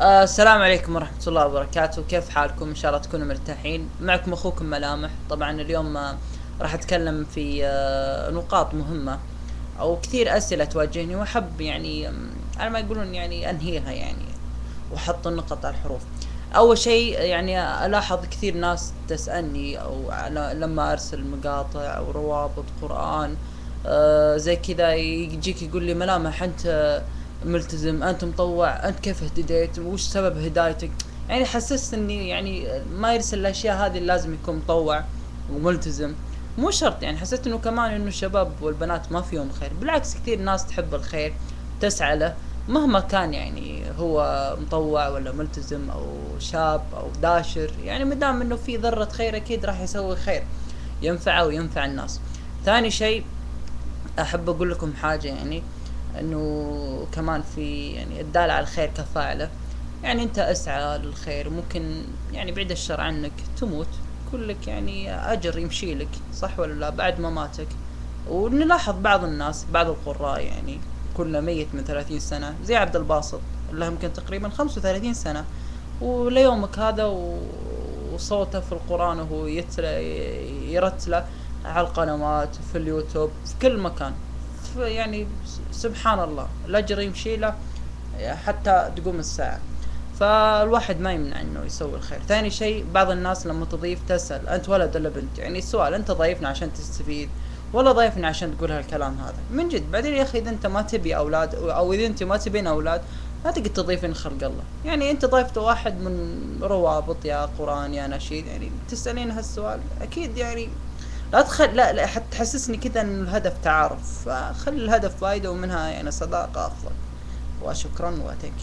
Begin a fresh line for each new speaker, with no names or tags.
آه السلام عليكم ورحمة الله وبركاته. كيف حالكم؟ إن شاء الله تكونوا مرتاحين. معكم أخوكم ملامح. طبعا اليوم آه راح أتكلم في آه نقاط مهمة أو كثير أسئلة تواجهني وأحب يعني على ما يقولون يعني أنهيها يعني وأحط النقط على الحروف. أول شيء يعني ألاحظ كثير ناس تسألني أو لما أرسل مقاطع أو روابط قرآن زي كذا يجيك يقول لي ملامح أنت ملتزم أنت مطوع أنت كيف اهتديت وش سبب هدايتك؟ يعني حسست إني يعني ما يرسل الاشياء هذه لازم يكون مطوع وملتزم. مو شرط يعني حسيت إنه كمان إنه الشباب والبنات ما فيهم خير. بالعكس كثير ناس تحب الخير تسعى له مهما كان يعني هو مطوع ولا ملتزم أو شاب أو داشر. يعني مدام إنه في ذرة خير أكيد راح يسوي خير ينفعه وينفع الناس. ثاني شيء أحب أقول لكم حاجة يعني. إنه كمان في يعني الدال على الخير كفاعلة. يعني أنت أسعى للخير ممكن يعني بعد الشر عنك تموت. كلك يعني أجر يمشي لك صح ولا لا؟ بعد مماتك ونلاحظ بعض الناس بعض القراء يعني كله ميت من ثلاثين سنة. زي عبد الباسط له يمكن تقريبا خمسة وثلاثين سنة. وليومك هذا وصوته في القرآن وهو يتل يرتله على القنوات في اليوتيوب في كل مكان. يعني سبحان الله الأجر يمشي له حتى تقوم الساعة. فالواحد ما يمنع إنه يسوي الخير. ثاني شيء بعض الناس لما تضيف تسأل أنت ولد ولا بنت؟ يعني السؤال أنت ضيفنا عشان تستفيد ولا ضيفنا عشان تقول هالكلام هذا؟ من جد بعدين يا أخي إذا أنت ما تبي أولاد أو إذا أنت ما تبين أولاد لا تقعد تضيفين خلق الله. يعني أنت ضيفت واحد من روابط يا قرآن يا نشيد يعني تسألين هالسؤال أكيد يعني لا تخل لا, لا تحسسني كذا إن الهدف تعارف. فخلي الهدف فايده ومنها يعني صداقة أفضل. وشكرا واتيك